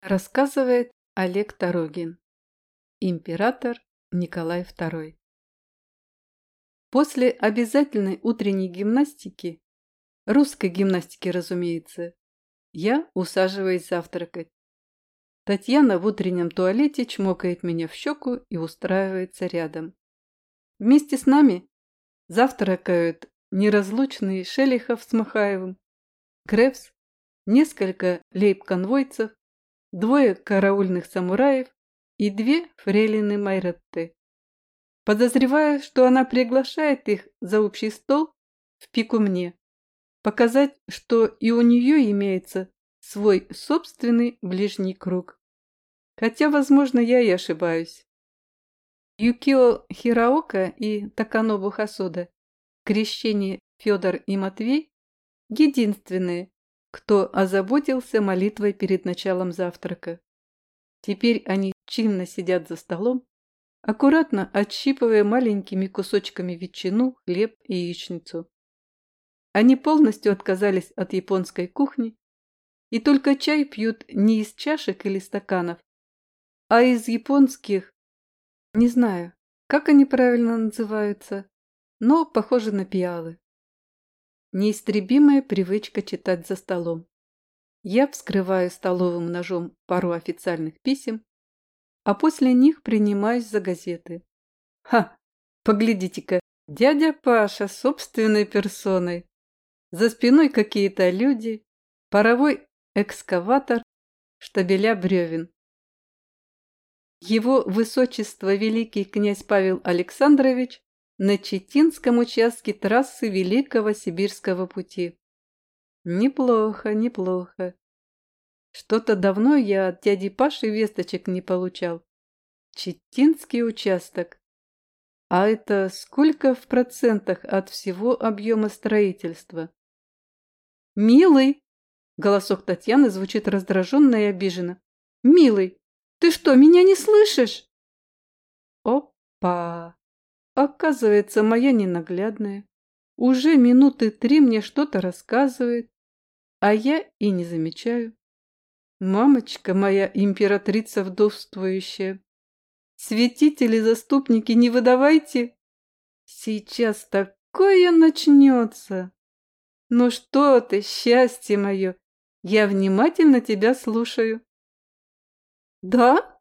Рассказывает Олег Тарогин. Император Николай II. После обязательной утренней гимнастики, русской гимнастики, разумеется, я усаживаюсь завтракать. Татьяна в утреннем туалете чмокает меня в щеку и устраивается рядом. Вместе с нами завтракают неразлучные Шелихов с Махаевым, Кревс, несколько лейб-конвойцев, двое караульных самураев и две фрейлины Майретты. Подозреваю, что она приглашает их за общий стол в пику мне, показать, что и у нее имеется свой собственный ближний круг. Хотя, возможно, я и ошибаюсь. Юкио Хираока и Таканобу Хасода, крещение Федор и Матвей, единственные, кто озаботился молитвой перед началом завтрака. Теперь они чинно сидят за столом, аккуратно отщипывая маленькими кусочками ветчину, хлеб и яичницу. Они полностью отказались от японской кухни и только чай пьют не из чашек или стаканов, а из японских, не знаю, как они правильно называются, но похожи на пиалы. Неистребимая привычка читать за столом. Я вскрываю столовым ножом пару официальных писем, а после них принимаюсь за газеты. Ха! Поглядите-ка, дядя Паша собственной персоной. За спиной какие-то люди, паровой экскаватор, штабеля бревен. Его высочество великий князь Павел Александрович на Читинском участке трассы Великого Сибирского пути. Неплохо, неплохо. Что-то давно я от дяди Паши весточек не получал. Читинский участок. А это сколько в процентах от всего объема строительства? «Милый!» – голосок Татьяны звучит раздраженно и обиженно. «Милый, ты что, меня не слышишь?» Опа! Оказывается, моя ненаглядная уже минуты три мне что-то рассказывает, а я и не замечаю. Мамочка моя императрица вдовствующая. Святители-заступники, не выдавайте. Сейчас такое начнется. Ну что ты, счастье мое, я внимательно тебя слушаю. Да?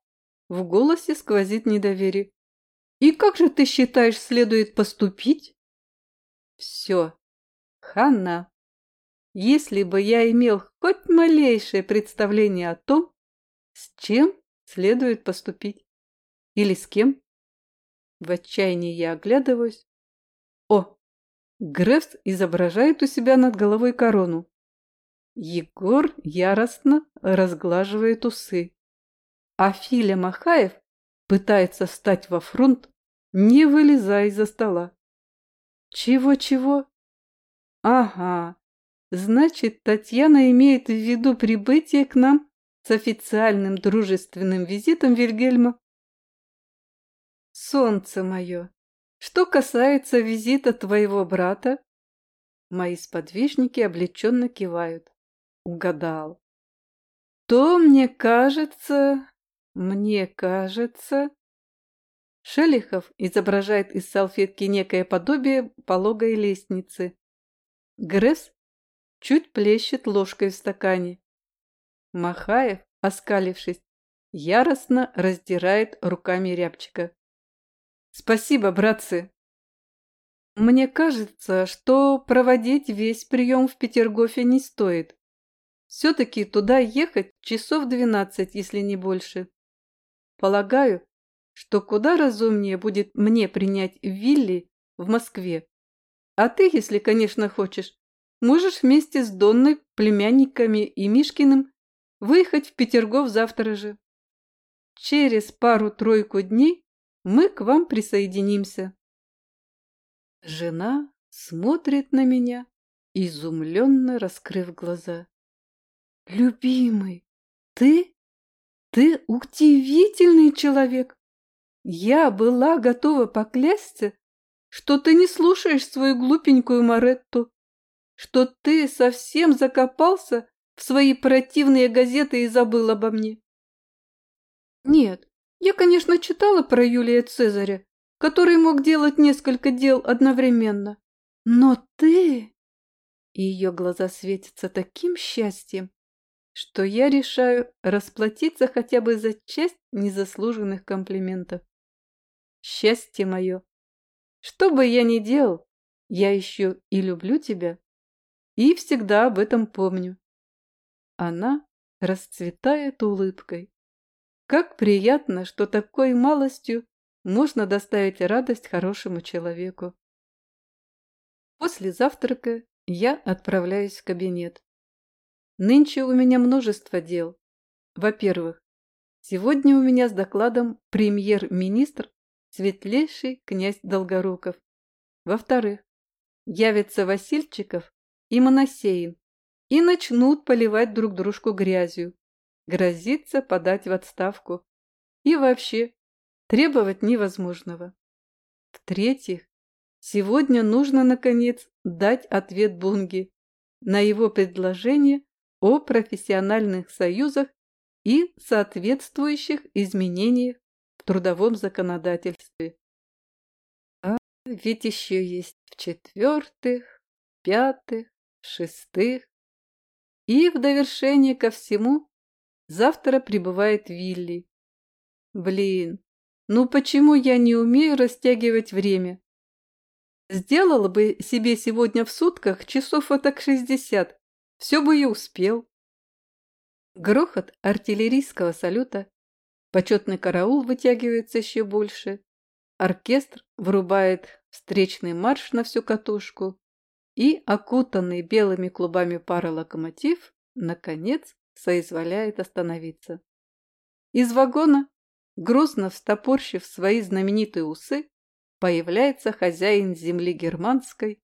В голосе сквозит недоверие. И как же ты считаешь, следует поступить? Все. Хана. Если бы я имел хоть малейшее представление о том, с чем следует поступить. Или с кем. В отчаянии я оглядываюсь. О! Грефс изображает у себя над головой корону. Егор яростно разглаживает усы. А Филя Махаев пытается встать во фронт, не вылезая из-за стола. Чего-чего? Ага, значит, Татьяна имеет в виду прибытие к нам с официальным дружественным визитом Вильгельма. Солнце мое, что касается визита твоего брата, мои сподвижники облегченно кивают. Угадал. То, мне кажется, мне кажется... Шелихов изображает из салфетки некое подобие пологой лестницы. Гресс чуть плещет ложкой в стакане. Махаев, оскалившись, яростно раздирает руками рябчика. «Спасибо, братцы!» «Мне кажется, что проводить весь прием в Петергофе не стоит. Все-таки туда ехать часов двенадцать, если не больше. Полагаю, что куда разумнее будет мне принять Вилли в Москве. А ты, если, конечно, хочешь, можешь вместе с Донной, племянниками и Мишкиным выехать в Петергоф завтра же. Через пару-тройку дней мы к вам присоединимся. Жена смотрит на меня, изумленно раскрыв глаза. «Любимый, ты ты удивительный человек. Я была готова поклясться, что ты не слушаешь свою глупенькую Маретту, что ты совсем закопался в свои противные газеты и забыл обо мне. Нет, я, конечно, читала про Юлия Цезаря, который мог делать несколько дел одновременно. Но ты... И ее глаза светятся таким счастьем, что я решаю расплатиться хотя бы за часть незаслуженных комплиментов. Счастье мое! Что бы я ни делал, я еще и люблю тебя, и всегда об этом помню. Она расцветает улыбкой. Как приятно, что такой малостью можно доставить радость хорошему человеку. После завтрака я отправляюсь в кабинет. Нынче у меня множество дел. Во-первых, сегодня у меня с докладом премьер-министр светлейший князь Долгоруков. Во-вторых, явятся Васильчиков и Моносеин и начнут поливать друг дружку грязью, грозиться подать в отставку и вообще требовать невозможного. В-третьих, сегодня нужно, наконец, дать ответ Бунге на его предложение о профессиональных союзах и соответствующих изменениях в трудовом законодательстве. А ведь еще есть в-четвертых, пятых, шестых. И в довершение ко всему завтра прибывает Вилли. Блин, ну почему я не умею растягивать время? Сделала бы себе сегодня в сутках часов так шестьдесят, все бы и успел. Грохот артиллерийского салюта, почетный караул вытягивается еще больше, оркестр врубает встречный марш на всю катушку, и окутанный белыми клубами пара локомотив, наконец, соизволяет остановиться. Из вагона, грустно встопорщив свои знаменитые усы, появляется хозяин земли германской,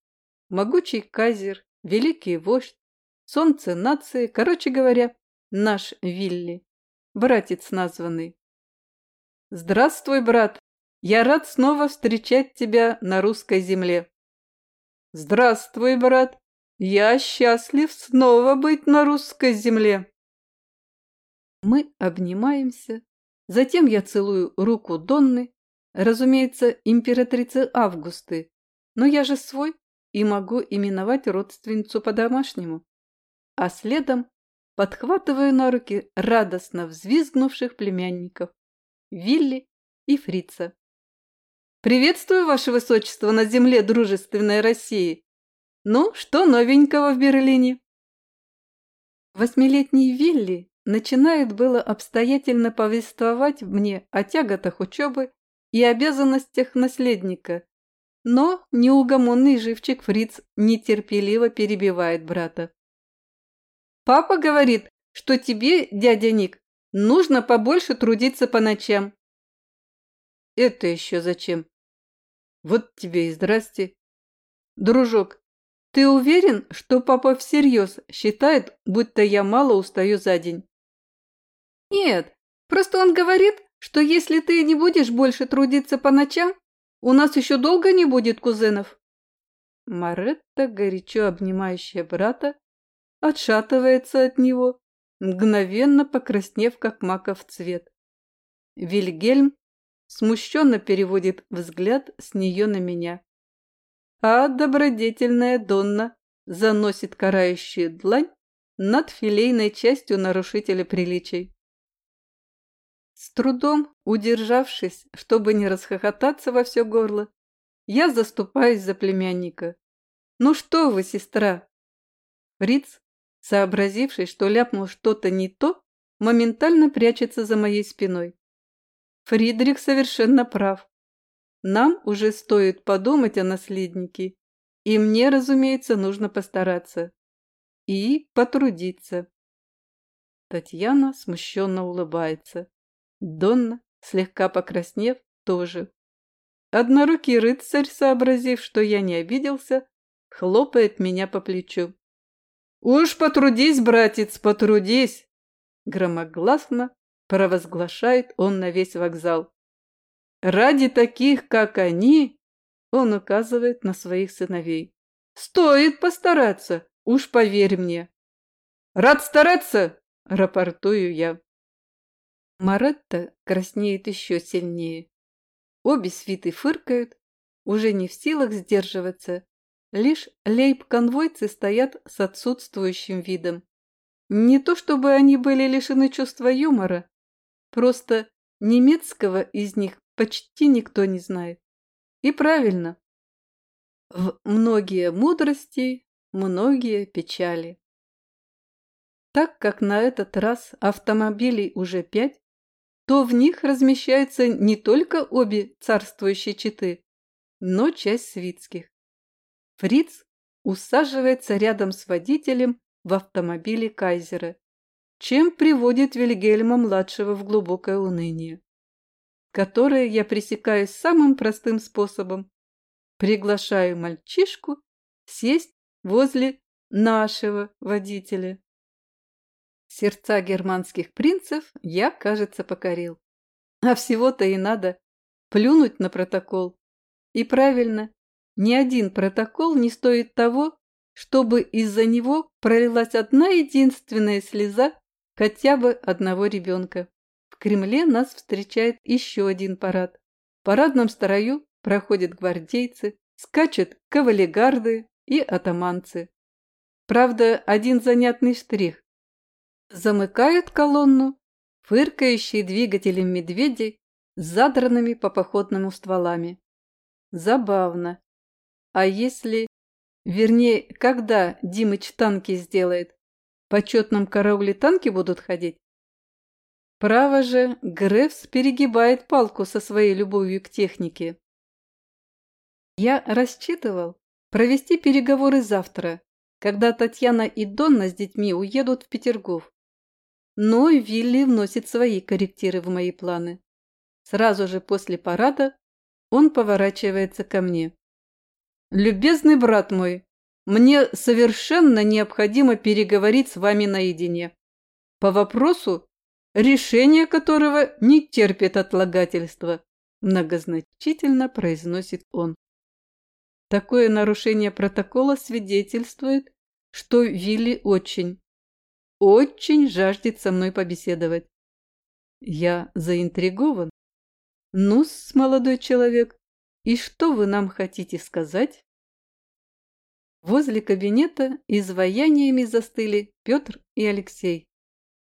могучий казер, великий вождь, солнце нации, короче говоря, наш Вилли, братец названный. Здравствуй, брат! Я рад снова встречать тебя на русской земле. Здравствуй, брат! Я счастлив снова быть на русской земле. Мы обнимаемся, затем я целую руку Донны, разумеется, императрицы Августы, но я же свой и могу именовать родственницу по-домашнему. А следом подхватываю на руки радостно взвизгнувших племянников Вилли и Фрица. «Приветствую, Ваше Высочество, на земле дружественной России! Ну, что новенького в Берлине?» Восьмилетний Вилли начинает было обстоятельно повествовать мне о тяготах учебы и обязанностях наследника, но неугомонный живчик Фриц нетерпеливо перебивает брата. «Папа говорит, что тебе, дядя Ник, нужно побольше трудиться по ночам». «Это еще зачем?» Вот тебе и здрасте. Дружок, ты уверен, что папа всерьез считает, будто я мало устаю за день? Нет, просто он говорит, что если ты не будешь больше трудиться по ночам, у нас еще долго не будет кузенов. Маретта, горячо обнимающая брата, отшатывается от него, мгновенно покраснев, как маков цвет. Вильгельм смущенно переводит взгляд с нее на меня. А добродетельная Донна заносит карающую длань над филейной частью нарушителя приличий. С трудом, удержавшись, чтобы не расхохотаться во все горло, я заступаюсь за племянника. «Ну что вы, сестра?» Фриц, сообразивший, что ляпнул что-то не то, моментально прячется за моей спиной. Фридрих совершенно прав. Нам уже стоит подумать о наследнике, и мне, разумеется, нужно постараться. И потрудиться. Татьяна смущенно улыбается. Донна, слегка покраснев, тоже. Однорукий рыцарь, сообразив, что я не обиделся, хлопает меня по плечу. «Уж потрудись, братец, потрудись!» Громогласно провозглашает он на весь вокзал. Ради таких, как они, он указывает на своих сыновей. Стоит постараться, уж поверь мне. Рад стараться, рапортую я. Маретта краснеет еще сильнее. Обе свиты фыркают, уже не в силах сдерживаться. Лишь лейб-конвойцы стоят с отсутствующим видом. Не то чтобы они были лишены чувства юмора, просто немецкого из них почти никто не знает. И правильно. В многие мудрости, многие печали. Так как на этот раз автомобилей уже пять, то в них размещаются не только обе царствующие четы, но часть свитских. Фриц усаживается рядом с водителем в автомобиле Кайзера, чем приводит Вильгельма-младшего в глубокое уныние, которое я пресекаю самым простым способом. Приглашаю мальчишку сесть возле нашего водителя. Сердца германских принцев я, кажется, покорил. А всего-то и надо плюнуть на протокол. И правильно, ни один протокол не стоит того, чтобы из-за него пролилась одна единственная слеза хотя бы одного ребенка. В Кремле нас встречает еще один парад. В парадном строю проходят гвардейцы, скачут кавалегарды и атаманцы. Правда, один занятный штрих. Замыкают колонну фыркающие двигателем медведи с задранными по походному стволами. Забавно. А если... Вернее, когда Димыч танки сделает? В почетном карауле танки будут ходить? Право же, Грефс перегибает палку со своей любовью к технике. Я рассчитывал провести переговоры завтра, когда Татьяна и Донна с детьми уедут в Петергоф. Но Вилли вносит свои корректиры в мои планы. Сразу же после парада он поворачивается ко мне. «Любезный брат мой, мне совершенно необходимо переговорить с вами наедине. По вопросу, решение которого не терпит отлагательства», многозначительно произносит он. Такое нарушение протокола свидетельствует, что Вилли очень, очень жаждет со мной побеседовать. Я заинтригован. ну молодой человек, и что вы нам хотите сказать? Возле кабинета изваяниями застыли Петр и Алексей,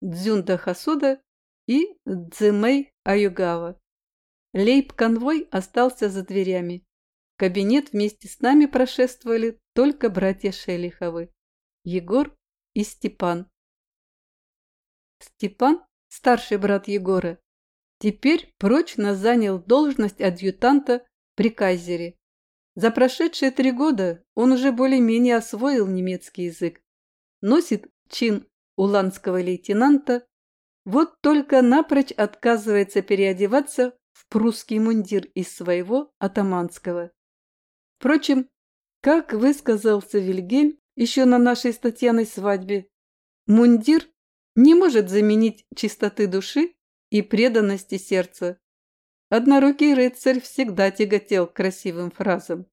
Дзюнда Хасуда и Дземей Аюгава. Лейб-конвой остался за дверями. Кабинет вместе с нами прошествовали только братья Шелиховы, Егор и Степан. Степан, старший брат Егора, теперь прочно занял должность адъютанта при Кайзере. За прошедшие три года он уже более-менее освоил немецкий язык, носит чин уланского лейтенанта, вот только напрочь отказывается переодеваться в прусский мундир из своего атаманского. Впрочем, как высказался Вильгельм еще на нашей с свадьбе, мундир не может заменить чистоты души и преданности сердца. Однорукий рыцарь всегда тяготел к красивым фразам.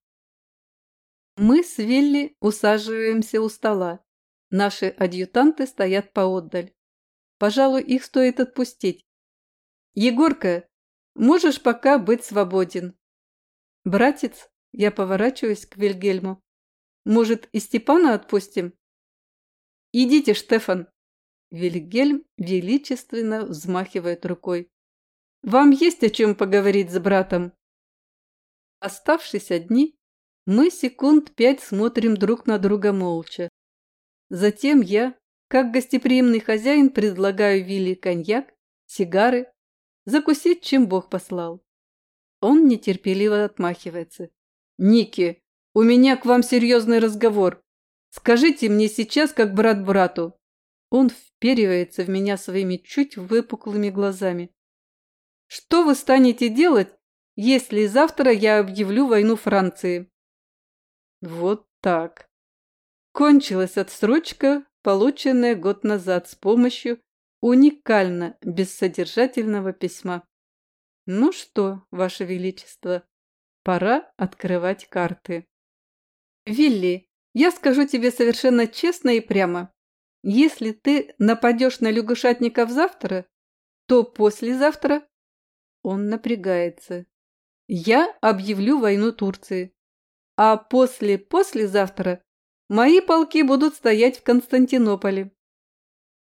Мы с Вилли усаживаемся у стола. Наши адъютанты стоят поотдаль. Пожалуй, их стоит отпустить. Егорка, можешь пока быть свободен. Братец, я поворачиваюсь к Вильгельму. Может, и Степана отпустим? Идите, Штефан, Вильгельм величественно взмахивает рукой. «Вам есть о чем поговорить с братом?» Оставшись одни, мы секунд пять смотрим друг на друга молча. Затем я, как гостеприимный хозяин, предлагаю Вилли коньяк, сигары, закусить, чем Бог послал. Он нетерпеливо отмахивается. «Ники, у меня к вам серьезный разговор. Скажите мне сейчас, как брат брату, он вперивается в меня своими чуть выпуклыми глазами. «Что вы станете делать, если завтра я объявлю войну Франции?» Вот так. Кончилась отсрочка, полученная год назад с помощью уникально бессодержательного письма. Ну что, Ваше Величество, пора открывать карты. Вилли, я скажу тебе совершенно честно и прямо. Если ты нападешь на лягушатников завтра, то послезавтра он напрягается. Я объявлю войну Турции. А после-послезавтра мои полки будут стоять в Константинополе.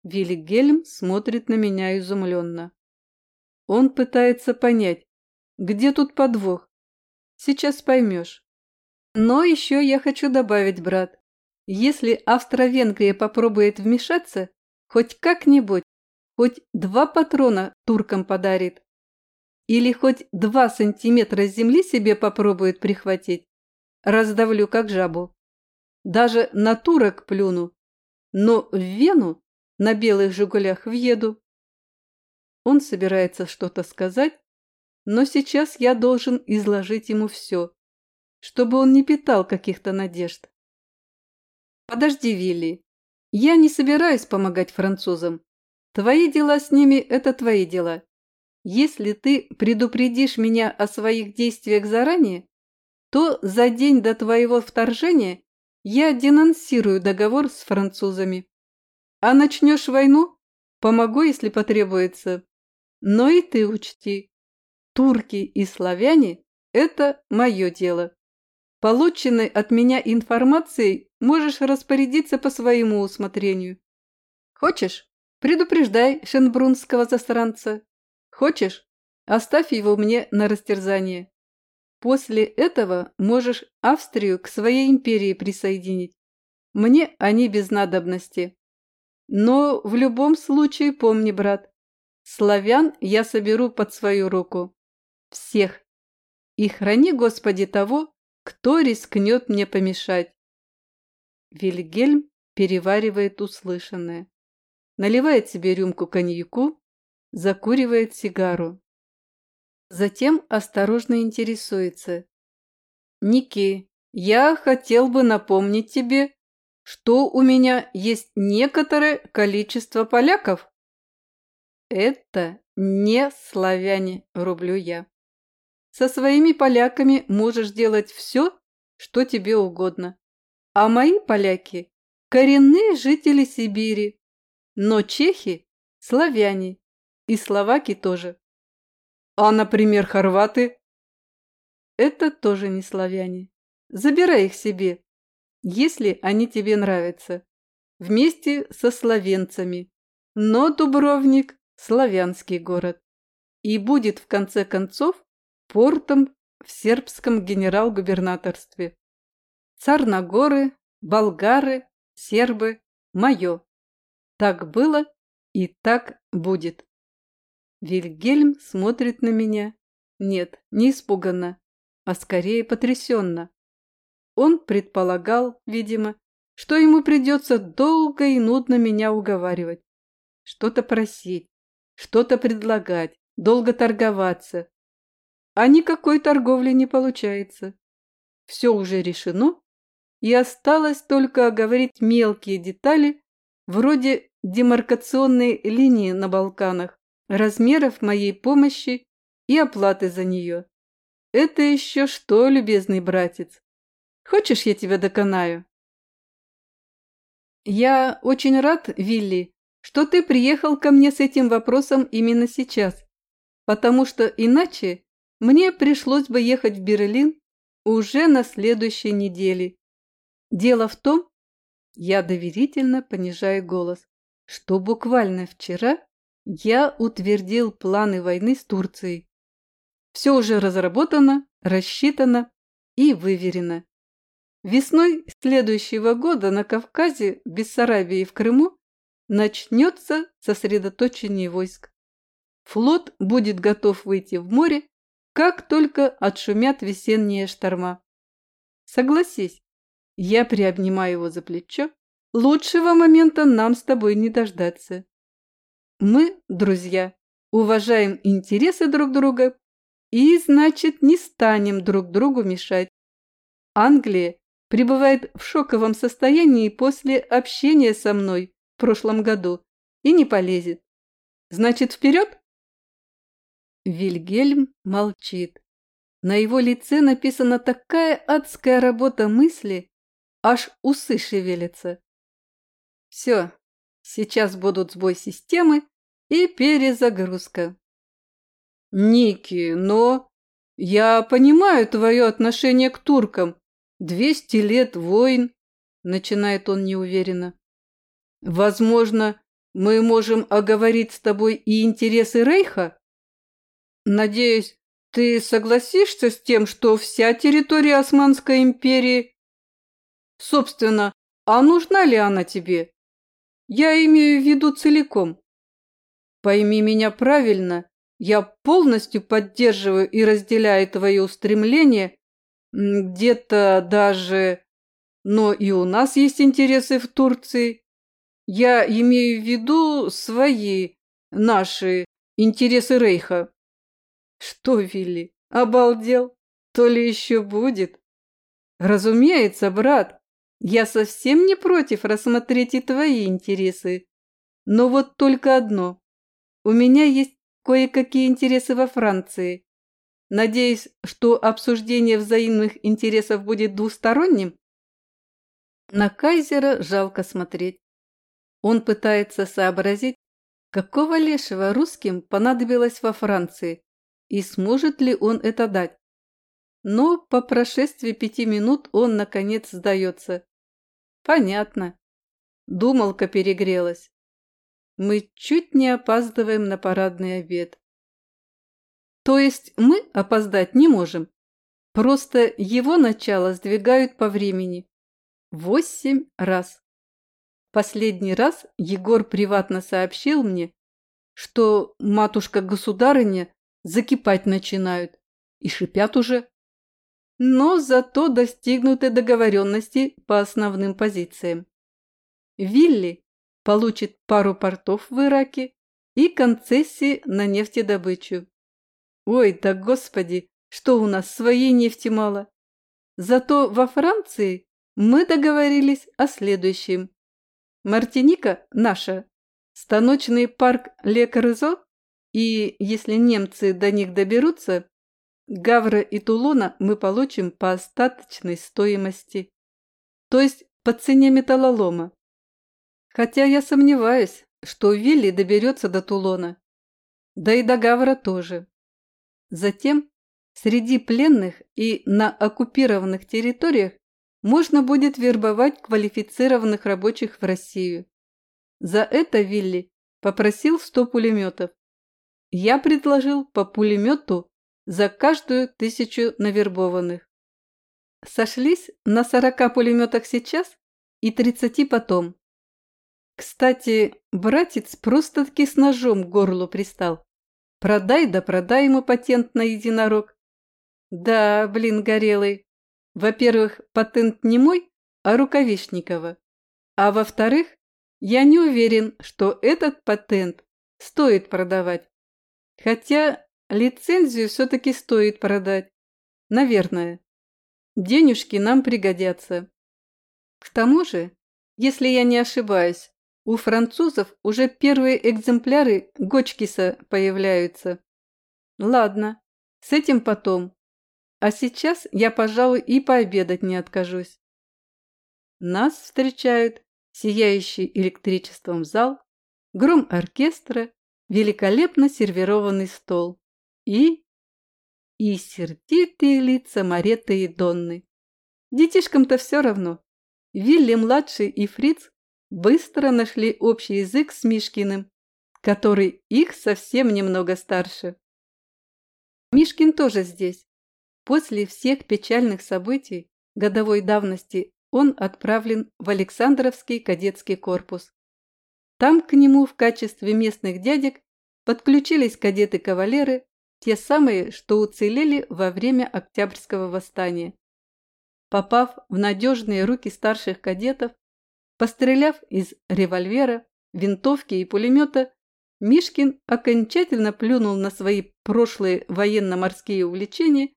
Вильгельм смотрит на меня изумленно. Он пытается понять, где тут подвох. Сейчас поймешь. Но еще я хочу добавить, брат, если Австро-Венгрия попробует вмешаться, хоть как-нибудь, хоть два патрона туркам подарит, или хоть два сантиметра земли себе попробует прихватить, раздавлю как жабу. Даже на турок плюну, но в Вену на белых «Жигулях» въеду. Он собирается что-то сказать, но сейчас я должен изложить ему все, чтобы он не питал каких-то надежд. Подожди, Вилли, я не собираюсь помогать французам. Твои дела с ними – это твои дела. Если ты предупредишь меня о своих действиях заранее, то за день до твоего вторжения я денонсирую договор с французами. А начнешь войну – помогу, если потребуется. Но и ты учти, турки и славяне – это мое дело. Полученной от меня информацией можешь распорядиться по своему усмотрению. Хочешь, предупреждай шенбрунского засранца. Хочешь, оставь его мне на растерзание. После этого можешь Австрию к своей империи присоединить. Мне они без надобности. Но в любом случае помни, брат, славян я соберу под свою руку. Всех. И храни, Господи, того, кто рискнет мне помешать. Вильгельм переваривает услышанное. Наливает себе рюмку коньяку закуривает сигару. Затем осторожно интересуется. «Ники, я хотел бы напомнить тебе, что у меня есть некоторое количество поляков». «Это не славяне», – рублю я. «Со своими поляками можешь делать все, что тебе угодно. А мои поляки – коренные жители Сибири, но чехи – славяне, и словаки тоже. А, например, хорваты? Это тоже не славяне. Забирай их себе, если они тебе нравятся. Вместе со словенцами. Но Дубровник – славянский город. И будет, в конце концов, портом в сербском генерал-губернаторстве. Царногоры, болгары, сербы – мое. Так было и так будет. Вильгельм смотрит на меня. Нет, не испуганно, а скорее потрясенно. Он предполагал, видимо, что ему придется долго и нудно меня уговаривать. Что-то просить, что-то предлагать, долго торговаться. А никакой торговли не получается. Все уже решено, и осталось только оговорить мелкие детали, вроде демаркационной линии на Балканах размеров моей помощи и оплаты за нее. Это еще что, любезный братец? Хочешь, я тебя доконаю? Я очень рад, Вилли, что ты приехал ко мне с этим вопросом именно сейчас, потому что иначе мне пришлось бы ехать в Берлин уже на следующей неделе. Дело в том, я доверительно понижаю голос, что буквально вчера я утвердил планы войны с Турцией. Все уже разработано, рассчитано и выверено. Весной следующего года на Кавказе, Бессарабии и в Крыму начнется сосредоточение войск. Флот будет готов выйти в море, как только отшумят весенние шторма. Согласись, я приобнимаю его за плечо, лучшего момента нам с тобой не дождаться. Мы, друзья, уважаем интересы друг друга и, значит, не станем друг другу мешать. Англия пребывает в шоковом состоянии после общения со мной в прошлом году и не полезет. Значит, вперед? Вильгельм молчит. На его лице написана такая адская работа мысли, аж усы шевелятся. Все, сейчас будут сбой системы, и перезагрузка. Ники, но я понимаю твое отношение к туркам. Двести лет войн, начинает он неуверенно. Возможно, мы можем оговорить с тобой и интересы Рейха? Надеюсь, ты согласишься с тем, что вся территория Османской империи... Собственно, а нужна ли она тебе? Я имею в виду целиком. Пойми меня правильно, я полностью поддерживаю и разделяю твои устремления, где-то даже... Но и у нас есть интересы в Турции. Я имею в виду свои, наши интересы Рейха. Что, Вилли, обалдел? То ли еще будет? Разумеется, брат, я совсем не против рассмотреть и твои интересы. Но вот только одно. У меня есть кое-какие интересы во Франции. Надеюсь, что обсуждение взаимных интересов будет двусторонним? На Кайзера жалко смотреть. Он пытается сообразить, какого лешего русским понадобилось во Франции, и сможет ли он это дать. Но по прошествии пяти минут он, наконец, сдается. Понятно. Думалка перегрелась. Мы чуть не опаздываем на парадный обед. То есть мы опоздать не можем. Просто его начало сдвигают по времени. Восемь раз. Последний раз Егор приватно сообщил мне, что матушка-государыня закипать начинают и шипят уже. Но зато достигнуты договоренности по основным позициям. Вилли получит пару портов в Ираке и концессии на нефтедобычу. Ой, да господи, что у нас своей нефти мало. Зато во Франции мы договорились о следующем. Мартиника наша, станочный парк Ле Корзо и, если немцы до них доберутся, Гавра и Тулона мы получим по остаточной стоимости, то есть по цене металлолома. Хотя я сомневаюсь, что Вилли доберется до Тулона. Да и до Гавра тоже. Затем среди пленных и на оккупированных территориях можно будет вербовать квалифицированных рабочих в Россию. За это Вилли попросил 100 пулеметов. Я предложил по пулемету за каждую тысячу навербованных. Сошлись на 40 пулеметах сейчас и 30 потом. Кстати, братец просто-таки с ножом к горлу пристал. Продай да продай ему патент на единорог. Да, блин, горелый. Во-первых, патент не мой, а Рукавишникова. А во-вторых, я не уверен, что этот патент стоит продавать. Хотя лицензию все-таки стоит продать. Наверное. Денежки нам пригодятся. К тому же, если я не ошибаюсь, у французов уже первые экземпляры Гочкиса появляются. Ладно, с этим потом. А сейчас я, пожалуй, и пообедать не откажусь. Нас встречают сияющий электричеством зал, гром оркестра, великолепно сервированный стол и... и сердитые лица Мареты и Донны. Детишкам-то все равно. Вилли-младший и Фриц быстро нашли общий язык с Мишкиным, который их совсем немного старше. Мишкин тоже здесь. После всех печальных событий годовой давности он отправлен в Александровский кадетский корпус. Там к нему в качестве местных дядек подключились кадеты-кавалеры, те самые, что уцелели во время Октябрьского восстания. Попав в надежные руки старших кадетов, Постреляв из револьвера, винтовки и пулемета, Мишкин окончательно плюнул на свои прошлые военно-морские увлечения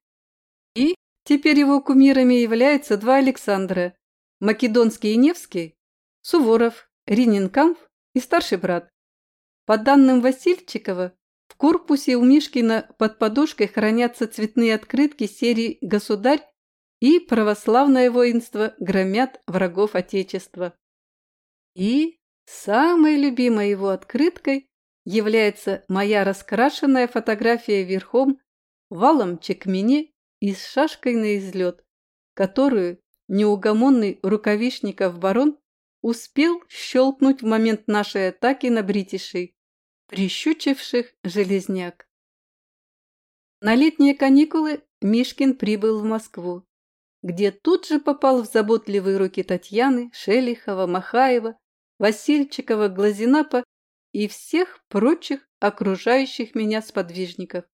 и теперь его кумирами являются два Александра – Македонский и Невский, Суворов, Рининкамф и старший брат. По данным Васильчикова, в корпусе у Мишкина под подушкой хранятся цветные открытки серии «Государь» и «Православное воинство громят врагов Отечества». И самой любимой его открыткой является моя раскрашенная фотография верхом, валом чекмени и с шашкой на излет, которую неугомонный рукавишников барон успел щелкнуть в момент нашей атаки на бритишей, прищучивших железняк. На летние каникулы Мишкин прибыл в Москву, где тут же попал в заботливые руки Татьяны, Шелихова, Махаева, Васильчикова, Глазинапа и всех прочих окружающих меня сподвижников.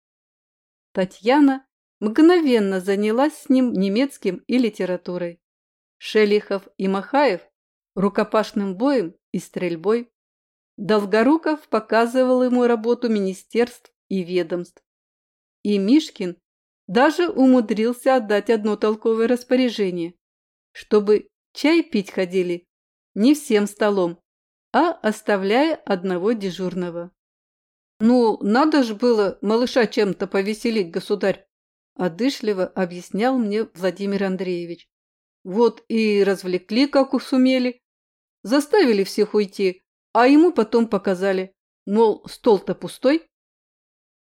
Татьяна мгновенно занялась с ним немецким и литературой. Шелихов и Махаев – рукопашным боем и стрельбой. Долгоруков показывал ему работу министерств и ведомств. И Мишкин даже умудрился отдать одно толковое распоряжение, чтобы чай пить ходили не всем столом, а оставляя одного дежурного. «Ну, надо же было малыша чем-то повеселить, государь!» – одышливо объяснял мне Владимир Андреевич. Вот и развлекли, как сумели. Заставили всех уйти, а ему потом показали, мол, стол-то пустой.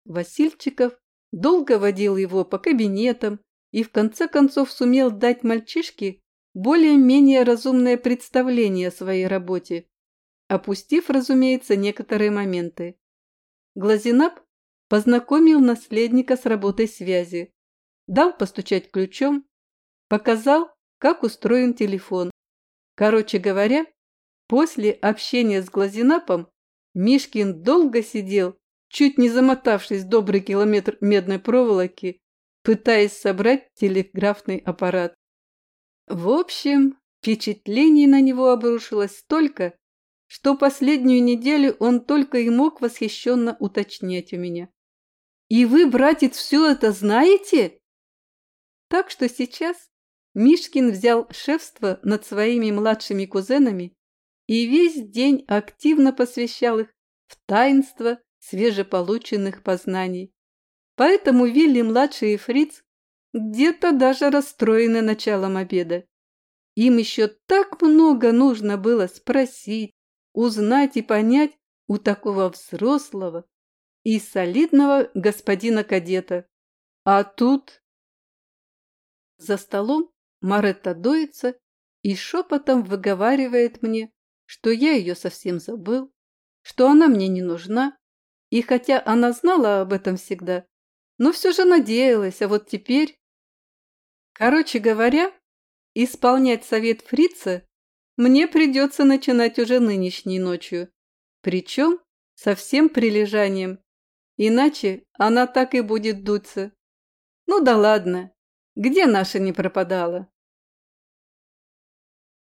Васильчиков долго водил его по кабинетам и в конце концов сумел дать мальчишке более-менее разумное представление о своей работе, опустив, разумеется, некоторые моменты. Глазинап познакомил наследника с работой связи, дал постучать ключом, показал, как устроен телефон. Короче говоря, после общения с Глазинапом Мишкин долго сидел, чуть не замотавшись добрый километр медной проволоки, пытаясь собрать телеграфный аппарат. В общем, впечатлений на него обрушилось столько, что последнюю неделю он только и мог восхищенно уточнять у меня. «И вы, братец, все это знаете?» Так что сейчас Мишкин взял шефство над своими младшими кузенами и весь день активно посвящал их в таинство свежеполученных познаний. Поэтому Вилли-младший и Фриц где-то даже расстроены началом обеда. Им еще так много нужно было спросить, узнать и понять у такого взрослого и солидного господина кадета. А тут... За столом Маретта доится и шепотом выговаривает мне, что я ее совсем забыл, что она мне не нужна, и хотя она знала об этом всегда, но все же надеялась, а вот теперь... Короче говоря, исполнять совет фрица мне придется начинать уже нынешней ночью, причем со всем прилежанием, иначе она так и будет дуться. Ну да ладно, где наша не пропадала?